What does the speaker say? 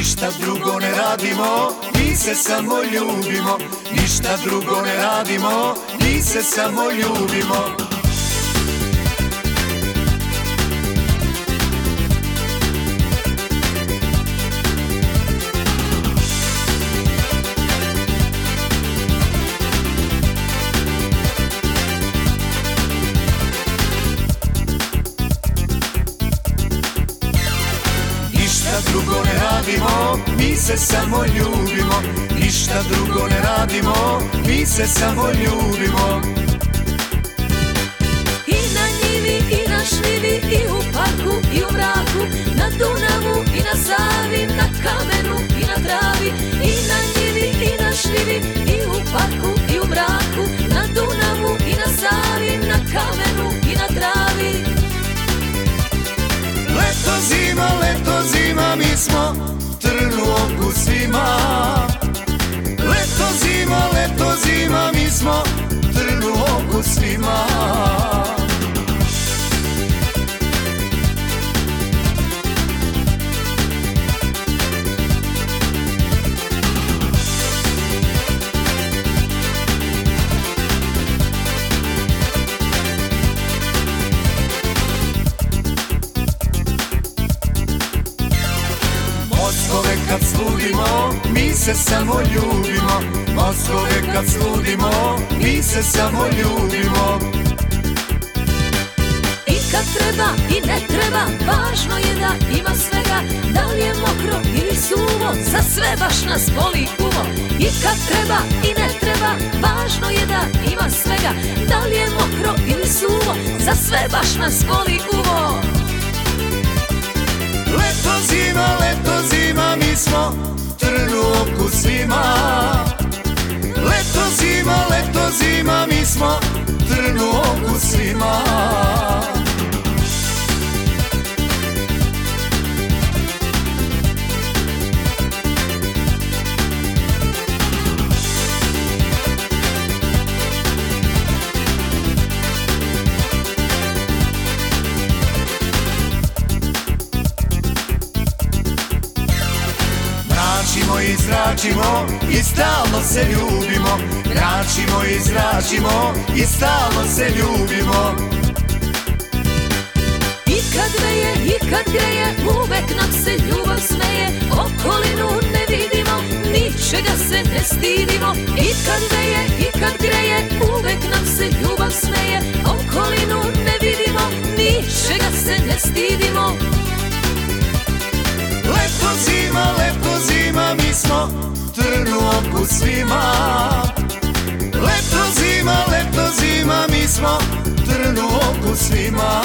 Ništa drugo ne radimo, mi se samo ljubimo. Ništa drugo ne radimo, mi se samo ljubimo drugo ne radimo, mi se samo ljubimo. Ništa drugo ne radimo, mi se samo ljubimo smo trn u oku svima kad sludimo, mi se samo ljubimo. Mozgove kad sludimo, mi se samo ljubimo. I kad treba i ne treba, važno je da ima svega. Da li je mokro ili suvo, za sve baš nas boli uvo. I kad treba i ne treba, važno je da ima svega. Da li je mokro ili suvo, za sve baš nas boli uvo. Leto oku Mračimo i zračimo i stalno se ljubimo. Mračimo i zračimo i stalno se ljubimo. I kad veje i kad greje, uvek nam se ljubav smeje. Okolinu ne vidimo, ničega se ne stidimo. I kad veje i kad greje, uvek nam se ljubav smeje. Okolinu ne vidimo, ničega se ne stidimo zima, lepo zima, mi smo trnuo oku svima. Leto zima, leto zima, mi smo trnuo oku svima.